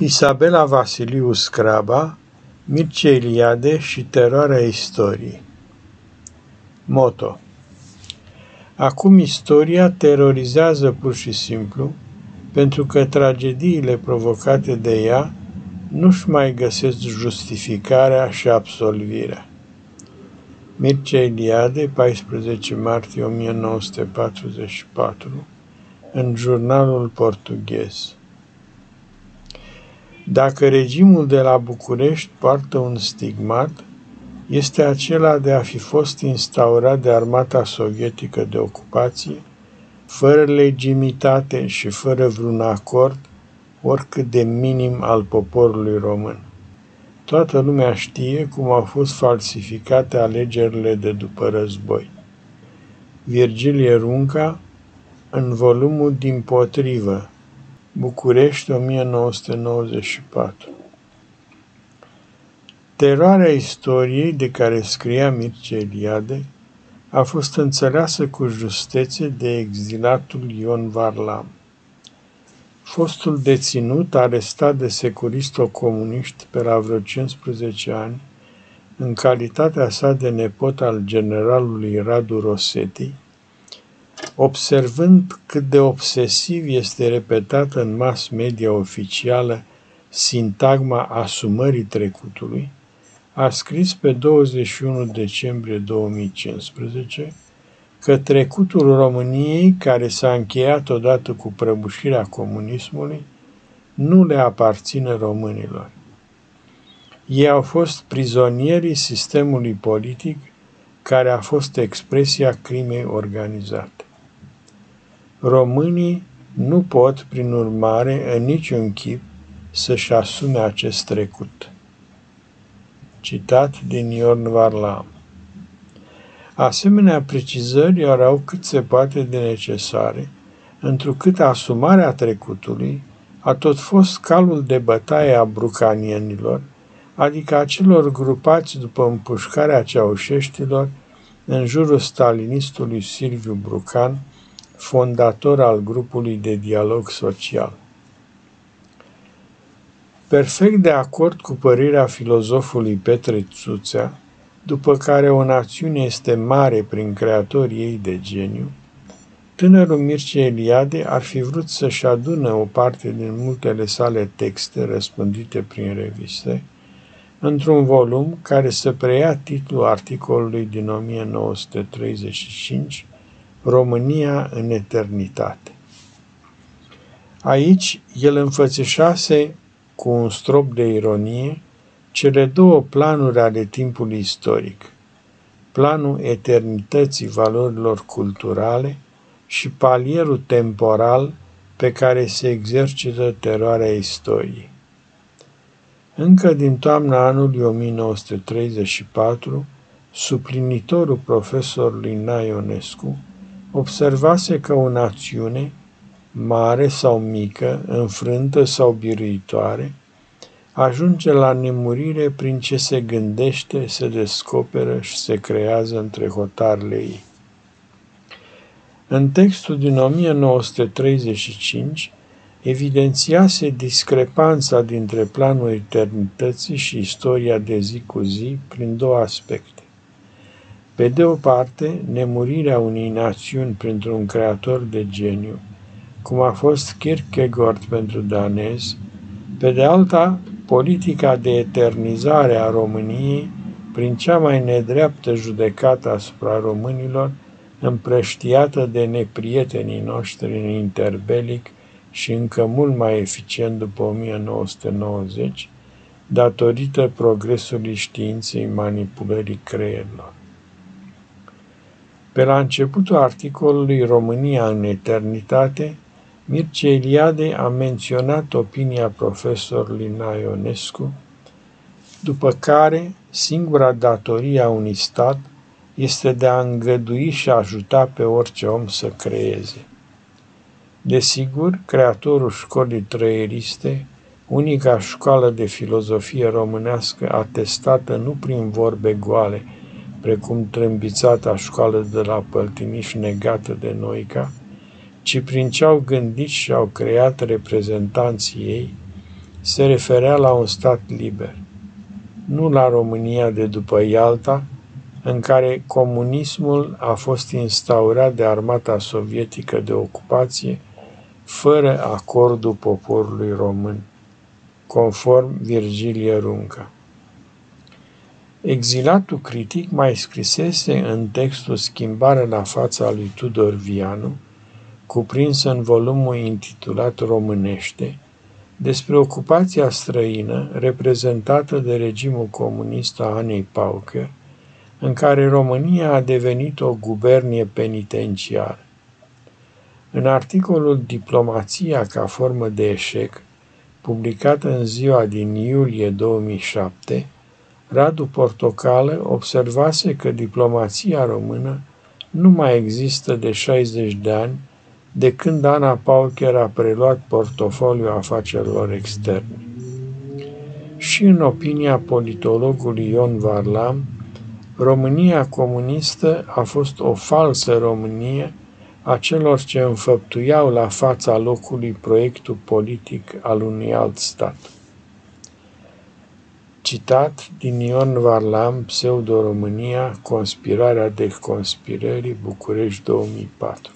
Isabela Vasiliu Scraba, Mircea Eliade și teroarea istoriei. Moto Acum istoria terorizează pur și simplu pentru că tragediile provocate de ea nu-și mai găsesc justificarea și absolvirea. Mircea Eliade, 14 martie 1944, în jurnalul portughez. Dacă regimul de la București poartă un stigmat, este acela de a fi fost instaurat de armata sovietică de ocupație, fără legitimitate și fără vreun acord, oricât de minim al poporului român. Toată lumea știe cum au fost falsificate alegerile de după război. Virgilie Runca, în volumul din potrivă, București, 1994 Teroarea istoriei de care scria Mircea Eliade a fost înțeleasă cu justețe de exilatul Ion Varlam. Fostul deținut, arestat de securisto-comuniști pe la vreo 15 ani, în calitatea sa de nepot al generalului Radu Rosetti, Observând cât de obsesiv este repetată în mass media oficială sintagma asumării trecutului, a scris pe 21 decembrie 2015 că trecutul României, care s-a încheiat odată cu prăbușirea comunismului, nu le aparține românilor. Ei au fost prizonierii sistemului politic care a fost expresia crimei organizate. Românii nu pot, prin urmare, în niciun chip să-și asume acest trecut. Citat din Iorn Varlam. Asemenea precizări erau cât se poate de necesare, întrucât asumarea trecutului a tot fost calul de bătaie a brucanienilor, adică a celor grupați după împușcarea ceaușeștilor în jurul stalinistului Silviu Brucan, fondator al grupului de dialog social. Perfect de acord cu părerea filozofului Petre Țuțea, după care o națiune este mare prin creatorii ei de geniu, tânărul Mircea Eliade ar fi vrut să-și adună o parte din multele sale texte răspândite prin reviste, într-un volum care să preia titlul articolului din 1935, România în eternitate. Aici el înfățișase cu un strop de ironie cele două planuri ale timpului istoric, planul eternității valorilor culturale și palierul temporal pe care se exercită teroarea istoriei. Încă din toamna anului 1934, suplinitorul profesorului Naionescu observase că o națiune, mare sau mică, înfrântă sau biruitoare, ajunge la nemurire prin ce se gândește, se descoperă și se creează între hotarele ei. În textul din 1935 evidențiase discrepanța dintre planul eternității și istoria de zi cu zi prin două aspecte. Pe de o parte, nemurirea unei națiuni printr-un creator de geniu, cum a fost Kierkegaard pentru danez, pe de alta, politica de eternizare a României prin cea mai nedreaptă judecată asupra românilor, împrăștiată de neprietenii noștri în interbelic și încă mult mai eficient după 1990, datorită progresului științei manipulării creierilor. Pe la începutul articolului România în eternitate, Mircea Eliade a menționat opinia profesorului Naionescu, după care singura datorie a unui stat este de a îngădui și a ajuta pe orice om să creeze. Desigur, creatorul școlii trăieriste, unica școală de filozofie românească atestată nu prin vorbe goale, precum trâmbițata școală de la Păltiniș negată de Noica, ci prin ce au gândit și au creat reprezentanții ei, se referea la un stat liber, nu la România de după Ialta, în care comunismul a fost instaurat de armata sovietică de ocupație fără acordul poporului român, conform Virgilie Runcă. Exilatul critic mai scrisese în textul Schimbare la fața lui Tudor Vianu, cuprins în volumul intitulat Românește, despre ocupația străină reprezentată de regimul comunist a Anei Pauker, în care România a devenit o gubernie penitenciară. În articolul Diplomația ca formă de eșec, publicat în ziua din iulie 2007, Radu Portocală observase că diplomația română nu mai există de 60 de ani de când Ana Paucher a preluat portofoliul afacerilor externe. Și în opinia politologului Ion Varlam, România comunistă a fost o falsă Românie a celor ce înfăptuiau la fața locului proiectul politic al unui alt stat. Citat din Ion Varlam, Pseudo-România, Conspirarea de conspirării, București 2004.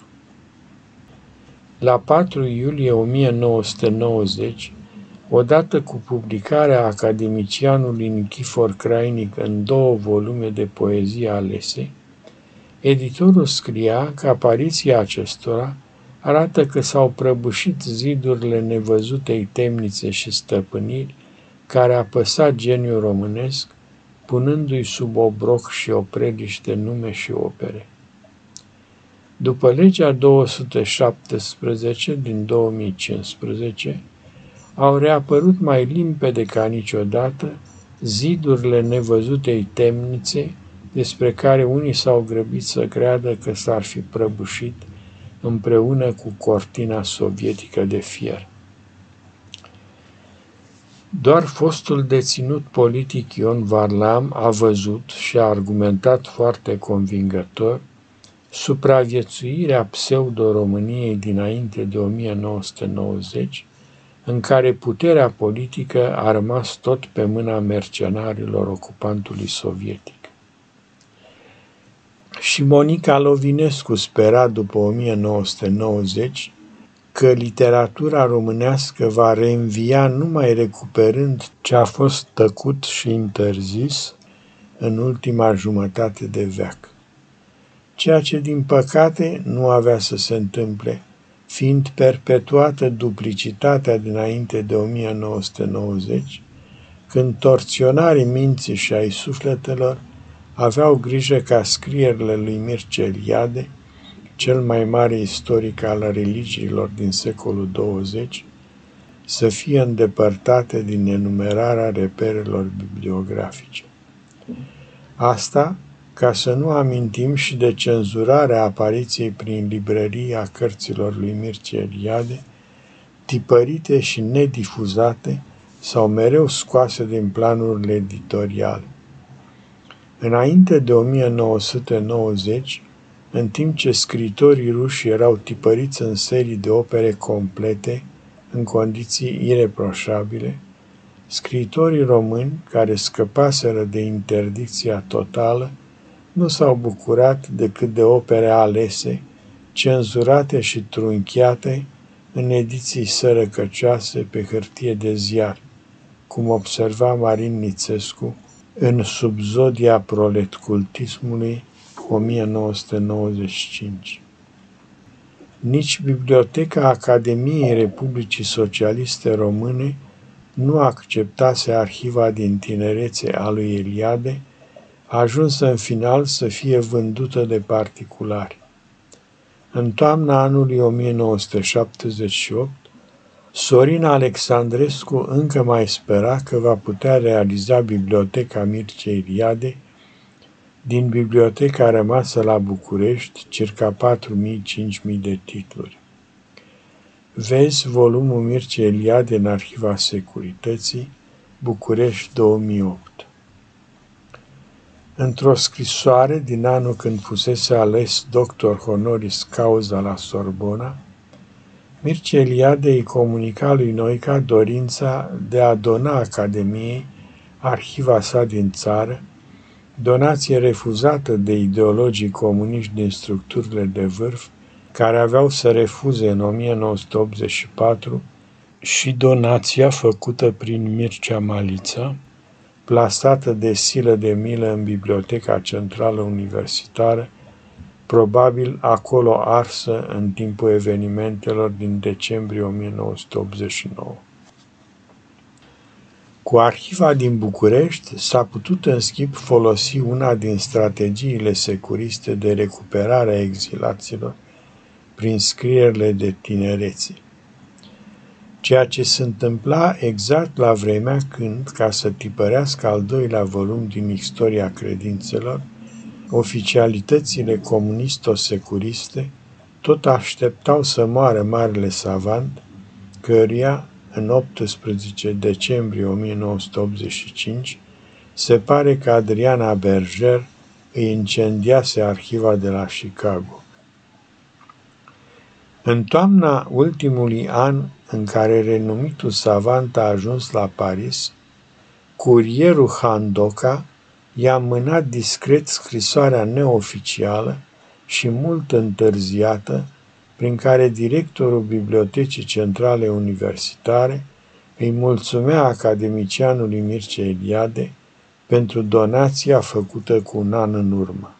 La 4 iulie 1990, odată cu publicarea academicianului Nichifor Crainic în două volume de poezie alese, editorul scria că apariția acestora arată că s-au prăbușit zidurile nevăzutei temnițe și stăpâniri care a păsat geniul românesc, punându-i sub obroc și opreliște nume și opere. După legea 217 din 2015, au reapărut mai limpede ca niciodată zidurile nevăzutei temnițe despre care unii s-au grăbit să creadă că s-ar fi prăbușit împreună cu cortina sovietică de fier. Doar fostul deținut politic Ion Varlam a văzut și a argumentat foarte convingător supraviețuirea pseudo-României dinainte de 1990, în care puterea politică a rămas tot pe mâna mercenarilor ocupantului sovietic. Și Monica Lovinescu spera după 1990 că literatura românească va reînvia numai recuperând ce a fost tăcut și interzis în ultima jumătate de veac. Ceea ce, din păcate, nu avea să se întâmple, fiind perpetuată duplicitatea dinainte de 1990, când torționarii minții și ai sufletelor aveau grijă ca scrierile lui Mircea Eliade cel mai mare istoric al religiilor din secolul 20, să fie îndepărtate din enumerarea reperelor bibliografice. Asta ca să nu amintim și de cenzurarea apariției prin librărie a cărților lui Mircea Eliade, tipărite și nedifuzate sau mereu scoase din planurile editoriale. Înainte de 1990, în timp ce scritorii ruși erau tipăriți în serii de opere complete, în condiții ireproșabile, scritorii români, care scăpaseră de interdicția totală, nu s-au bucurat decât de opere alese, cenzurate și trunchiate în ediții sărăcăcioase pe hârtie de ziar, cum observa Marin Nițescu în subzodia proletcultismului 1995. Nici Biblioteca Academiei Republicii Socialiste Române nu acceptase arhiva din tinerețe a lui Eliade, a ajuns în final să fie vândută de particulari. În toamna anului 1978, Sorina Alexandrescu încă mai spera că va putea realiza Biblioteca Mircea Eliade din biblioteca rămasă la București, circa 4.000-5.000 de titluri. Vezi volumul Mircea Eliade în Arhiva Securității, București 2008. Într-o scrisoare din anul când fusese ales doctor honoris causa la Sorbona, Mircea Eliade îi comunica lui Noica dorința de a dona Academiei arhiva sa din țară, donație refuzată de ideologii comuniști din structurile de vârf, care aveau să refuze în 1984 și donația făcută prin Mircea Malița, plasată de silă de milă în Biblioteca Centrală Universitară, probabil acolo arsă în timpul evenimentelor din decembrie 1989. Cu arhiva din București s-a putut în schimb folosi una din strategiile securiste de recuperare a exilaților prin scrierile de tinereții. Ceea ce se întâmpla exact la vremea când, ca să tipărească al doilea volum din istoria credințelor, oficialitățile comunisto-securiste tot așteptau să moară marele savant, căruia, în 18 decembrie 1985, se pare că Adriana Berger îi incendiase arhiva de la Chicago. În toamna ultimului an în care renumitul savant a ajuns la Paris, curierul Handoka i-a mânat discret scrisoarea neoficială și mult întârziată, prin care directorul Bibliotecii Centrale Universitare îi mulțumea academicianului Mircea Eliade pentru donația făcută cu un an în urmă.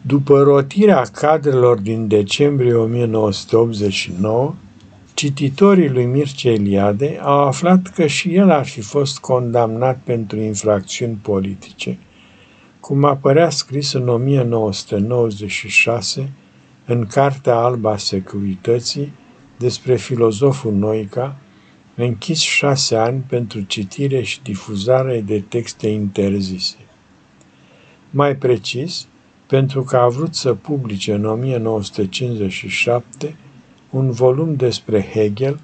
După rotirea cadrelor din decembrie 1989, Cititorii lui Mircea Eliade au aflat că și el ar fi fost condamnat pentru infracțiuni politice, cum apărea scris în 1996 în Cartea Alba Securității despre filozoful Noica, închis șase ani pentru citire și difuzare de texte interzise. Mai precis, pentru că a vrut să publice în 1957 un volum despre Hegel,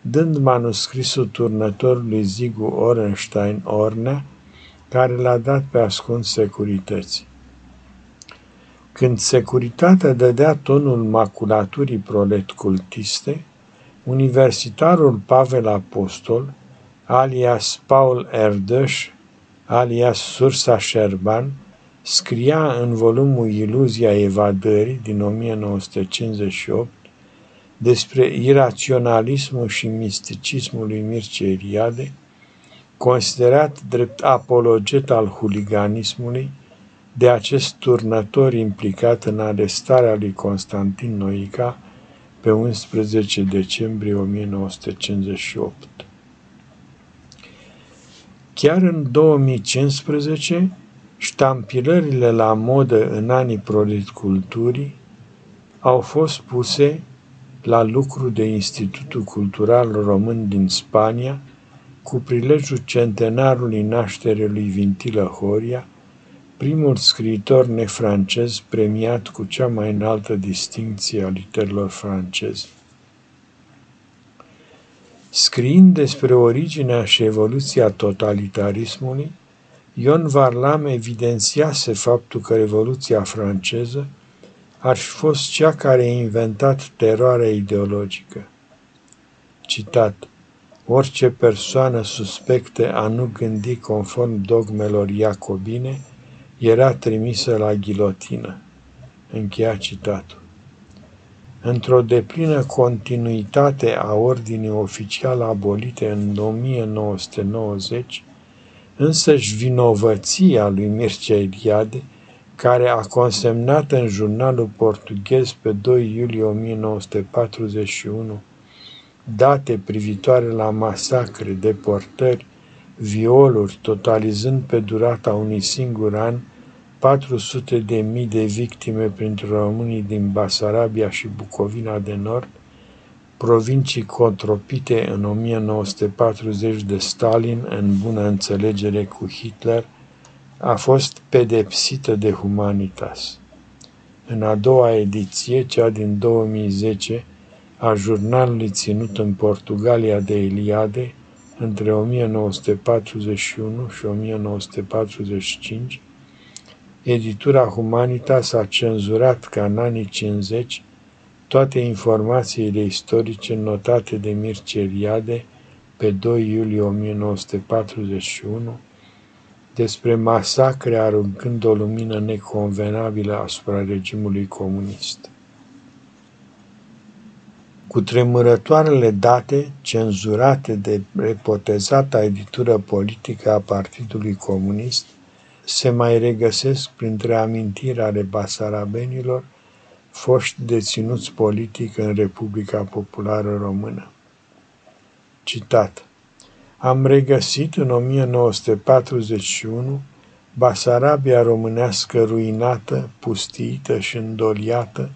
dând manuscrisul turnătorului Zigu Orenstein Ornea, care l-a dat pe ascuns securității. Când securitatea dădea tonul maculaturii prolet cultiste, universitarul Pavel Apostol, alias Paul Erdős, alias Sursa Șerban, scria în volumul Iluzia evadării din 1958 despre iraționalismul și misticismul lui Mircea Eliade, considerat drept apologet al huliganismului de acest turnător implicat în arestarea lui Constantin Noica pe 11 decembrie 1958. Chiar în 2015, ștampilările la modă în anii proletculturii au fost puse la lucru de Institutul Cultural Român din Spania, cu prilejul centenarului nașterii lui Vintilă Horia, primul scriitor nefrancez premiat cu cea mai înaltă distinție a literelor franceze. Scriind despre originea și evoluția totalitarismului, Ion Varlam evidențiase faptul că Revoluția franceză ar fi fost cea care a inventat teroarea ideologică. Citat. Orice persoană suspectă a nu gândi conform dogmelor iacobine era trimisă la ghilotină. Încheia citatul. Într-o deplină continuitate a ordinii oficiale abolite în 1990, însăși vinovăția lui Mircea Eliade – care a consemnat în jurnalul portughez pe 2 iulie 1941 date privitoare la masacre, deportări, violuri, totalizând pe durata unui singur an 400 de mii de victime printre românii din Basarabia și Bucovina de Nord, provincii contropite în 1940 de Stalin în bună înțelegere cu Hitler, a fost pedepsită de Humanitas. În a doua ediție, cea din 2010, a jurnalului ținut în Portugalia de Eliade, între 1941 și 1945, editura Humanitas a cenzurat ca în anii 50 toate informațiile istorice notate de Mircea Eliade pe 2 iulie 1941 despre masacre aruncând o lumină neconvenabilă asupra regimului comunist. Cu tremurătoarele date cenzurate de repotezata editură politică a Partidului Comunist, se mai regăsesc printre amintiri ale basarabenilor foști deținuți politic în Republica Populară Română. Citat. Am regăsit în 1941 Basarabia românească ruinată, pustiită și îndoliată,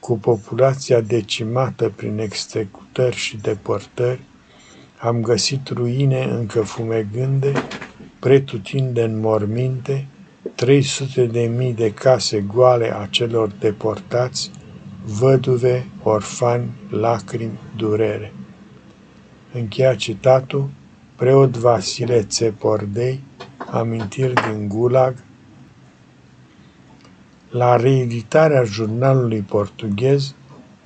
cu populația decimată prin executări și deportări, am găsit ruine încă fumegânde, pretutindeni morminte, 300 de mii de case goale a celor deportați, văduve, orfani, lacrimi, durere. Încheia citatul preot Vasile Țepordei, amintiri din Gulag, la reeditarea jurnalului portughez,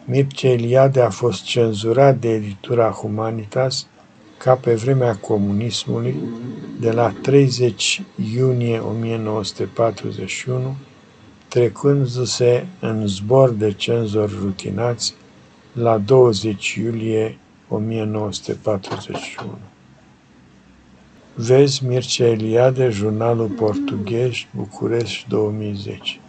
Mircea Eliade a fost cenzurat de editura Humanitas ca pe vremea comunismului, de la 30 iunie 1941, trecându-se în zbor de cenzori rutinați la 20 iulie 1941. Vezi Mircea Eliade, Jurnalul Portughez, București 2010.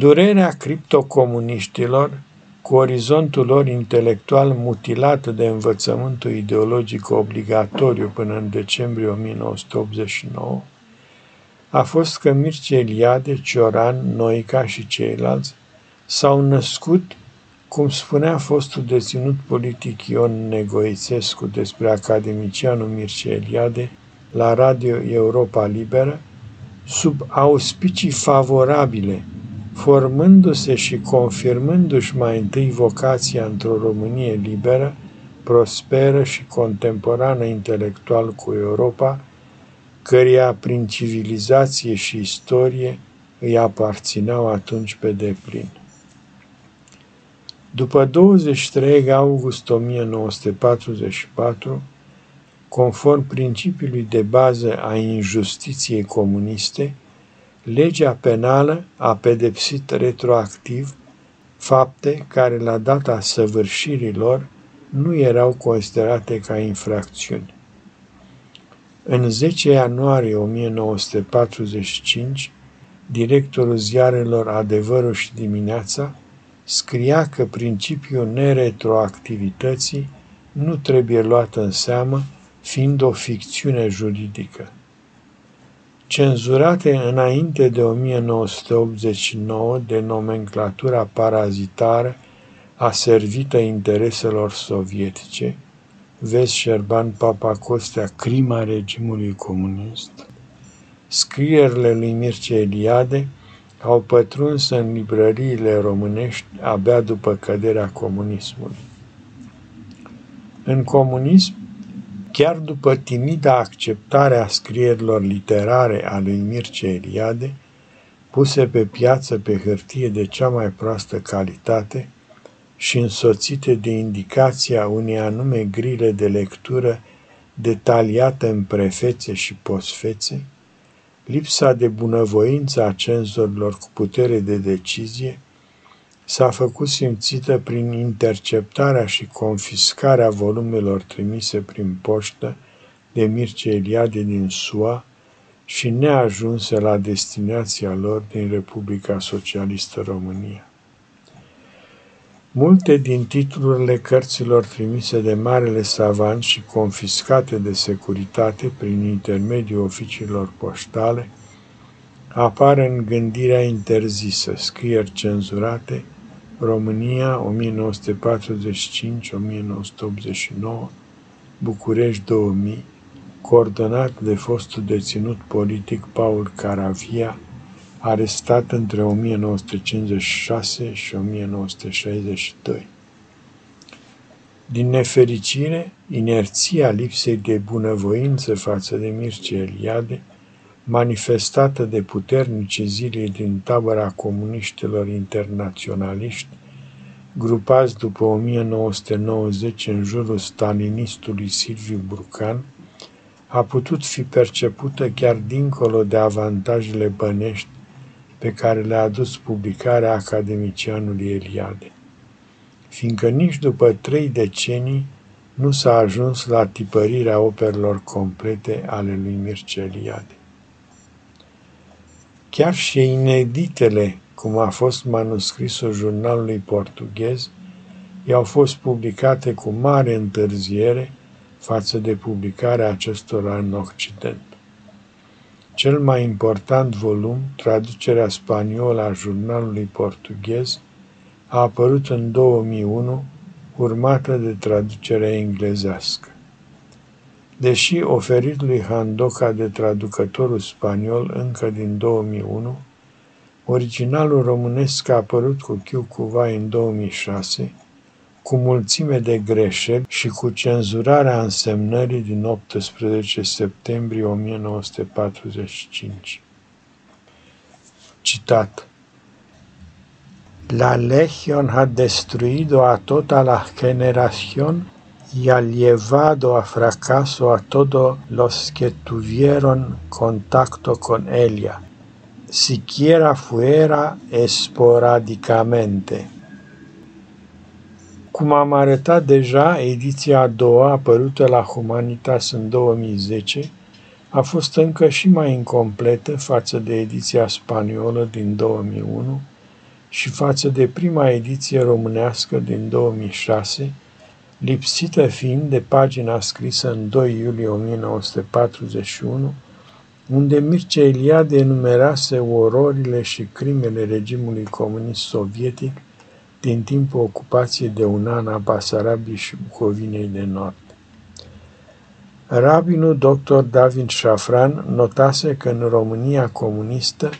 Durerea criptocomuniștilor, cu orizontul lor intelectual mutilat de învățământul ideologic obligatoriu până în decembrie 1989, a fost că Mircea Eliade, Cioran, Noica și ceilalți s-au născut, cum spunea fostul deținut politic Ion Negoițescu despre academicianul Mircea Eliade la Radio Europa Liberă, sub auspicii favorabile formându-se și confirmându-și mai întâi vocația într-o Românie liberă, prosperă și contemporană intelectual cu Europa, căreia prin civilizație și istorie îi aparțineau atunci pe deplin. După 23 august 1944, conform principiului de bază a injustiției comuniste, Legea penală a pedepsit retroactiv fapte care la data săvârșirii lor nu erau considerate ca infracțiuni. În 10 ianuarie 1945, directorul ziarelor Adevărul și Dimineața scria că principiul neretroactivității nu trebuie luat în seamă, fiind o ficțiune juridică cenzurate înainte de 1989 de nomenclatura parazitară aservită intereselor sovietice, vezi Șerban Papa Costea, crima regimului comunist, scrierile lui Mircea Eliade au pătruns în librăriile românești abia după căderea comunismului. În comunism, Chiar după timida acceptare a scrierilor literare a lui Mircea Eliade, puse pe piață pe hârtie de cea mai proastă calitate și însoțite de indicația unei anume grile de lectură detaliată în prefețe și posfețe, lipsa de bunăvoință a cenzorilor cu putere de decizie – s-a făcut simțită prin interceptarea și confiscarea volumelor trimise prin poștă de Mircea Eliade din SUA și neajunse la destinația lor din Republica Socialistă România. Multe din titlurile cărților trimise de marele savant și confiscate de securitate prin intermediul oficiilor poștale apar în gândirea interzisă, scrieri cenzurate, România 1945-1989, București 2000, coordonat de fostul deținut politic Paul Caravia, arestat între 1956 și 1962. Din nefericire, inerția lipsei de bunăvoință față de Mircea Eliade manifestată de puternici zile din tabăra comuniștilor internaționaliști, grupați după 1990 în jurul stalinistului Silviu Brucan, a putut fi percepută chiar dincolo de avantajele bănești pe care le-a adus publicarea academicianului Eliade. Fiindcă nici după trei decenii nu s-a ajuns la tipărirea operelor complete ale lui Mircea Eliade. Chiar și ineditele, cum a fost manuscrisul jurnalului portughez, i-au fost publicate cu mare întârziere față de publicarea acestora în Occident. Cel mai important volum, traducerea spaniolă a jurnalului portughez, a apărut în 2001, urmată de traducerea englezească. Deși oferit lui Handoca de traducătorul spaniol încă din 2001, originalul românesc a apărut cu chiu cuva în 2006, cu mulțime de greșeli și cu cenzurarea însemnării din 18 septembrie 1945. Citat La Legion ha destruido a toda la generación y ha llevado a fracaso a todos los que tuvieron contacto con ella, siquiera fuera esporádicamente. Cum am arătat deja, ediția a doua, apărută la Humanitas în 2010, a fost încă și mai incompletă față de ediția spaniolă din 2001 și față de prima ediție românească din 2006, lipsită fiind de pagina scrisă în 2 iulie 1941, unde Mircea Eliade enumerase ororile și crimele regimului comunist sovietic din timpul ocupației de un an a Basarabiei și Bucovinei de Nord. Rabinul dr. David Șafran notase că în România comunistă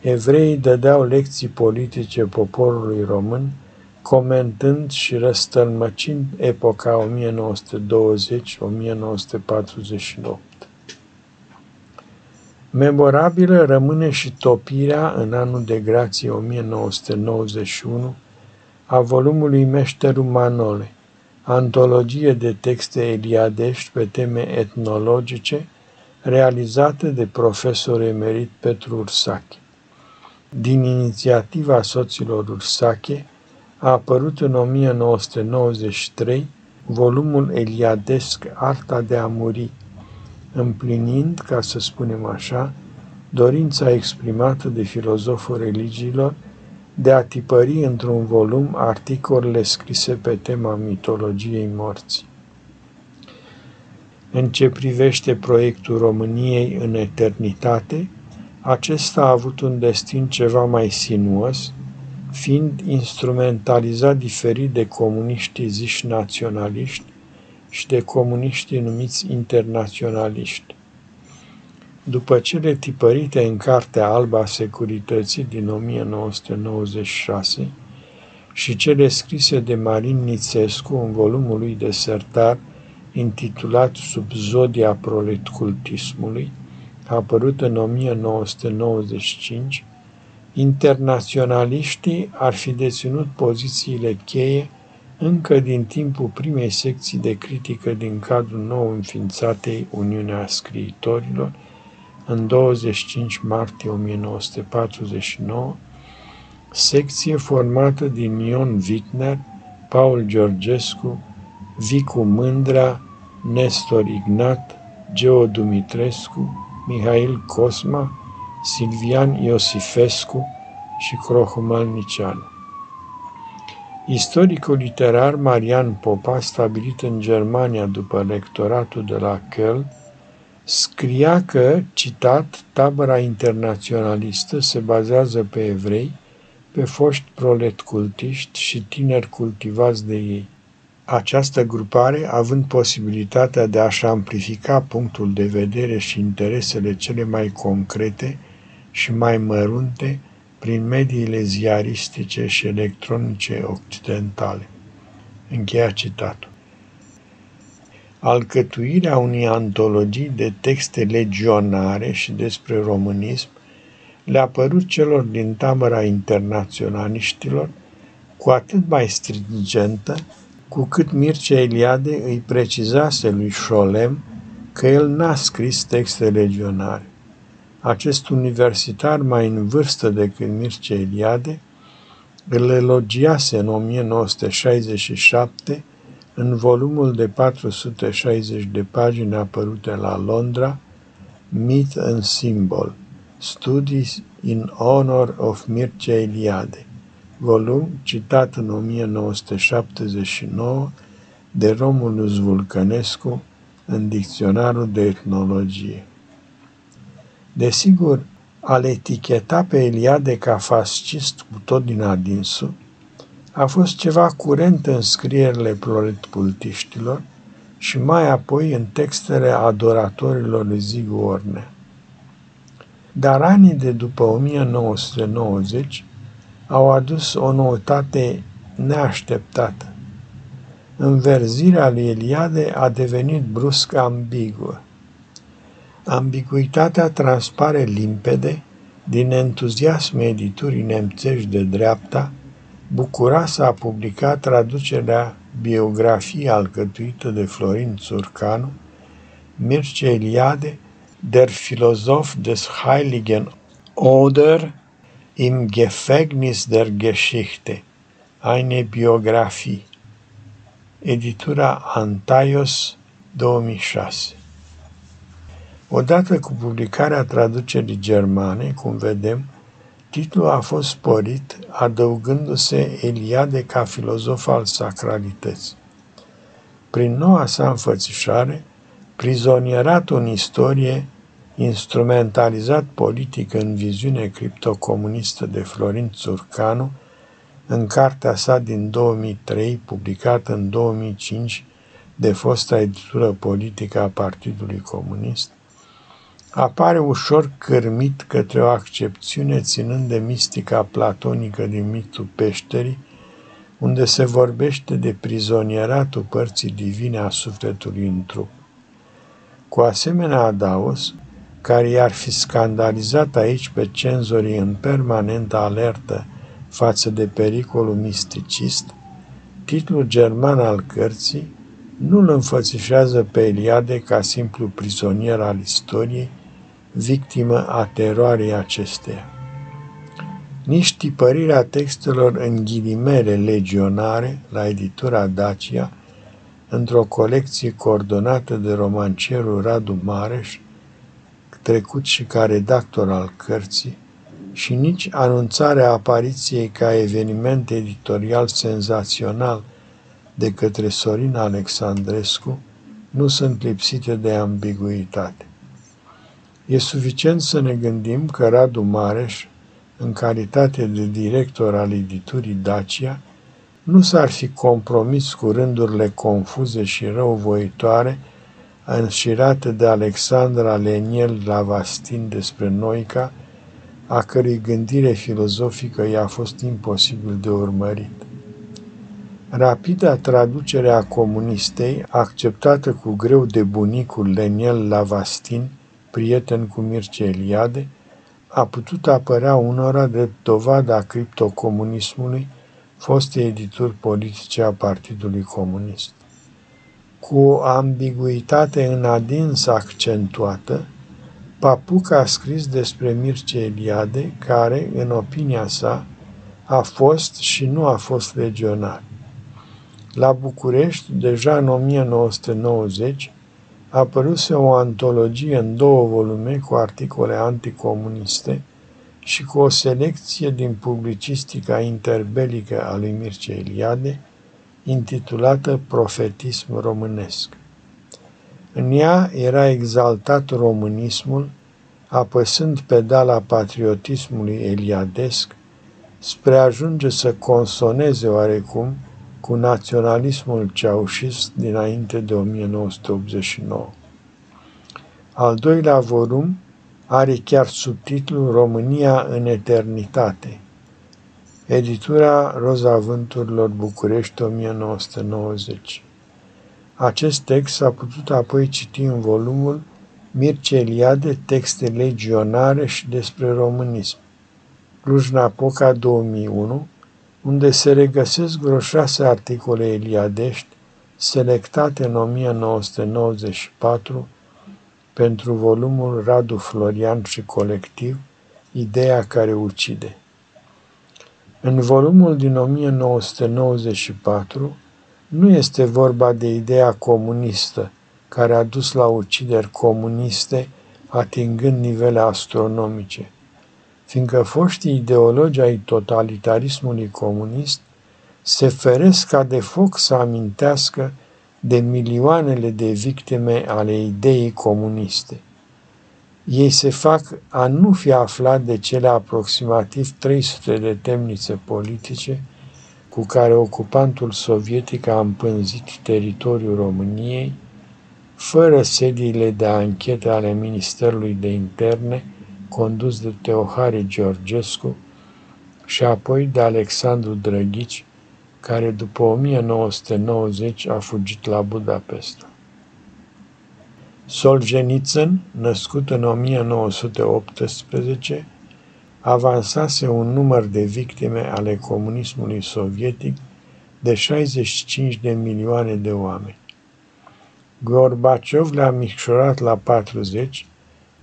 evreii dădeau lecții politice poporului român, comentând și răstălmăcind epoca 1920-1948. Memorabilă rămâne și topirea în anul de grație 1991 a volumului Meșterul Manole, antologie de texte eliadești pe teme etnologice, realizate de profesor emerit Petru Ursache. Din inițiativa soților Ursache a apărut în 1993 volumul eliadesc Arta de a muri, împlinind, ca să spunem așa, dorința exprimată de filozoful religiilor de a tipări într-un volum articolele scrise pe tema mitologiei morții. În ce privește proiectul României în eternitate, acesta a avut un destin ceva mai sinuos, fiind instrumentalizat diferit de comuniștii ziși naționaliști și de comuniștii numiți internaționaliști. După cele tipărite în Cartea Albă a Securității din 1996 și cele scrise de Marin Nițescu în volumul lui de sertar intitulat Sub zodia proletcultismului, apărut în 1995, internaționaliștii ar fi deținut pozițiile cheie încă din timpul primei secții de critică din cadrul nou înființatei Uniunea Scriitorilor, în 25 martie 1949, secție formată din Ion Wittner, Paul Georgescu, Vicu Mândra, Nestor Ignat, Geo Dumitrescu, Mihail Cosma, Silvian Iosifescu și Crohumal Nicianu. Istoricul literar Marian Popa, stabilit în Germania după lectoratul de la Köln, scria că, citat, tabăra internaționalistă se bazează pe evrei, pe foști prolet cultiști și tineri cultivați de ei. Această grupare, având posibilitatea de a-și amplifica punctul de vedere și interesele cele mai concrete și mai mărunte prin mediile ziaristice și electronice occidentale. Încheia citatul. alcătuirea unei antologii de texte legionare și despre românism le-a părut celor din tabăra internaționaliștilor cu atât mai stringentă cu cât Mircea Eliade îi precizase lui Șolem că el n-a scris texte legionare. Acest universitar mai în vârstă decât Mircea Eliade îl elogiase în 1967 în volumul de 460 de pagini apărute la Londra, Myth and Symbol, Studies in Honor of Mircea Eliade, volum citat în 1979 de Romulus Vulcănescu în Dicționarul de Etnologie. Desigur, al eticheta pe Eliade ca fascist cu tot din adinsul, a fost ceva curent în scrierile proletpultiștilor și mai apoi în textele adoratorilor lui Zig Orne. Dar anii de după 1990 au adus o noutate neașteptată. Înverzirea lui Eliade a devenit brusc ambiguă. Ambiguitatea transpare limpede din entuziasm editurii nemțești de dreapta, Bucuroasa a publicat traducerea biografiei alcătuită de Florin Țurcanu, Mircea Eliade, der Philosoph des Heiligen Oder im Gefängnis der Geschichte, eine Biografie, editura Antaios 2006. Odată cu publicarea traducerii germane, cum vedem, titlul a fost sporit, adăugându-se Eliade ca filozof al sacralității. Prin noua sa înfățișare, prizonierat în istorie, instrumentalizat politic în viziune criptocomunistă de Florin Țurcanu, în cartea sa din 2003, publicată în 2005 de fosta editură politică a Partidului Comunist, apare ușor cârmit către o accepțiune ținând de mistica platonică din mitul peșterii, unde se vorbește de prizonieratul părții divine a sufletului în trup. Cu asemenea adaos, care i-ar fi scandalizat aici pe cenzorii în permanentă alertă față de pericolul misticist, titlul german al cărții nu îl înfățișează pe Eliade ca simplu prizonier al istoriei, victimă a teroarei acesteia. Nici tipărirea textelor în ghilimele legionare la editura Dacia, într-o colecție coordonată de romancierul Radu Mareș, trecut și ca redactor al cărții, și nici anunțarea apariției ca eveniment editorial senzațional de către Sorin Alexandrescu nu sunt lipsite de ambiguitate. E suficient să ne gândim că Radu Mareș, în calitate de director al editurii Dacia, nu s-ar fi compromis cu rândurile confuze și răuvoitoare înșirate de Alexandra Leniel Lavastin despre Noica, a cărui gândire filozofică i-a fost imposibil de urmărit. Rapida traducere a comunistei, acceptată cu greu de bunicul Leniel Lavastin, prieten cu Mircea Eliade, a putut apărea unora de dovada criptocomunismului, foste edituri politice a Partidului Comunist. Cu o ambiguitate în adins accentuată, Papuc a scris despre Mircea Eliade, care, în opinia sa, a fost și nu a fost legionar. La București, deja în 1990, apăruse o antologie în două volume cu articole anticomuniste și cu o selecție din publicistica interbelică a lui Mircea Eliade, intitulată Profetism românesc. În ea era exaltat românismul, apăsând pedala patriotismului eliadesc, spre a ajunge să consoneze oarecum cu naționalismul ceaușist dinainte de 1989. Al doilea volum are chiar subtitlul România în eternitate. Editura Roza Vânturilor București 1990. Acest text s-a putut apoi citi în volumul Mircea Eliade, texte legionare și despre românism. Cluj-Napoca 2001, unde se regăsesc vreo șase articole eliadești selectate în 1994 pentru volumul Radu Florian și colectiv, Ideea care ucide. În volumul din 1994 nu este vorba de ideea comunistă, care a dus la ucideri comuniste atingând nivele astronomice, fiindcă foștii ideologi ai totalitarismului comunist se feresc ca de foc să amintească de milioanele de victime ale ideii comuniste. Ei se fac a nu fi aflat de cele aproximativ 300 de temnițe politice cu care ocupantul sovietic a împânzit teritoriul României, fără sediile de anchetă ale Ministerului de Interne, condus de Teohare Georgescu și apoi de Alexandru Drăghici, care după 1990 a fugit la Budapesta. Solzhenitsyn, născut în 1918, avansase un număr de victime ale comunismului sovietic de 65 de milioane de oameni. Gorbaciov le-a micșorat la 40,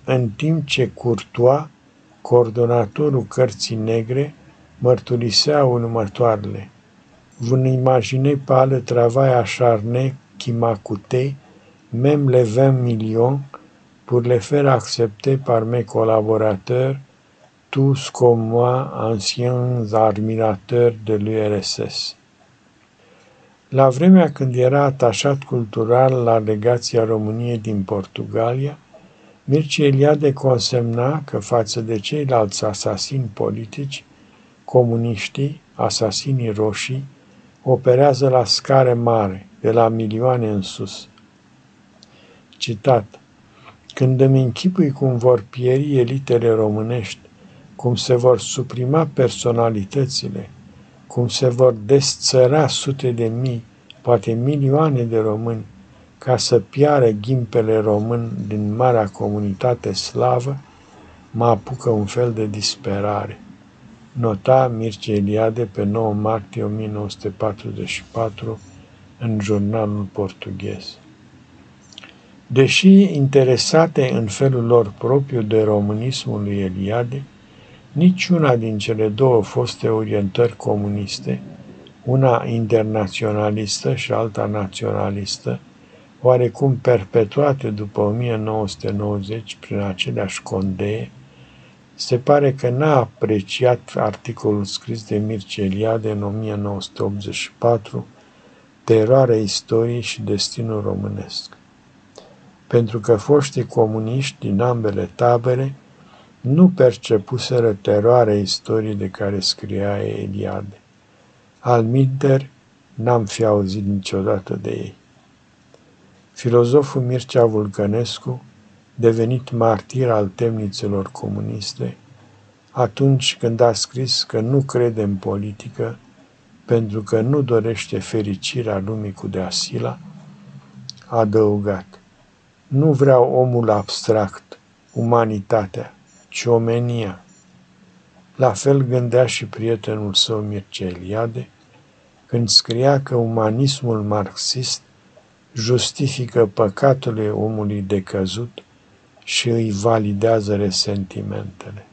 în timp ce Courtois, coordonatorul cărții negre, mărturisea următoarele. Vous n'imaginez pas le travail acharné qui m'a coûté même les 20 millions pour les faire accepter par mes collaborateurs, tous comme moi, anciens admirateurs de l'URSS. La vremea când era atașat cultural la legația României din Portugalia, Mircea Eliade consemna că față de ceilalți asasini politici, comuniștii, asasinii roșii, operează la scară mare, de la milioane în sus. Citat. Când îmi închipui cum vor pieri elitele românești, cum se vor suprima personalitățile, cum se vor desțăra sute de mii, poate milioane de români, ca să piară ghimpele român din marea comunitate slavă, mă apucă un fel de disperare. Nota Mircea Eliade pe 9 martie 1944 în jurnalul portughez. Deși interesate în felul lor propriu de românismul lui Eliade, niciuna din cele două foste orientări comuniste, una internaționalistă și alta naționalistă, oarecum perpetuate după 1990 prin aceleași condee, se pare că n-a apreciat articolul scris de Mircea Eliade în 1984, Teroarea istoriei și destinul românesc. Pentru că foștii comuniști din ambele tabere nu percepuseră teroarea istoriei de care scria Eliade. Al minter, n-am fi auzit niciodată de ei. Filozoful Mircea Vulcănescu, devenit martir al temnițelor comuniste, atunci când a scris că nu crede în politică, pentru că nu dorește fericirea lumii cu deasila, a adăugat, nu vreau omul abstract, umanitatea, ci omenia. La fel gândea și prietenul său Mircea Eliade, când scria că umanismul marxist justifică păcatele omului decăzut și îi validează resentimentele.